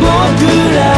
僕ら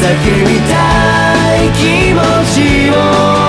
叫びたい気持ちを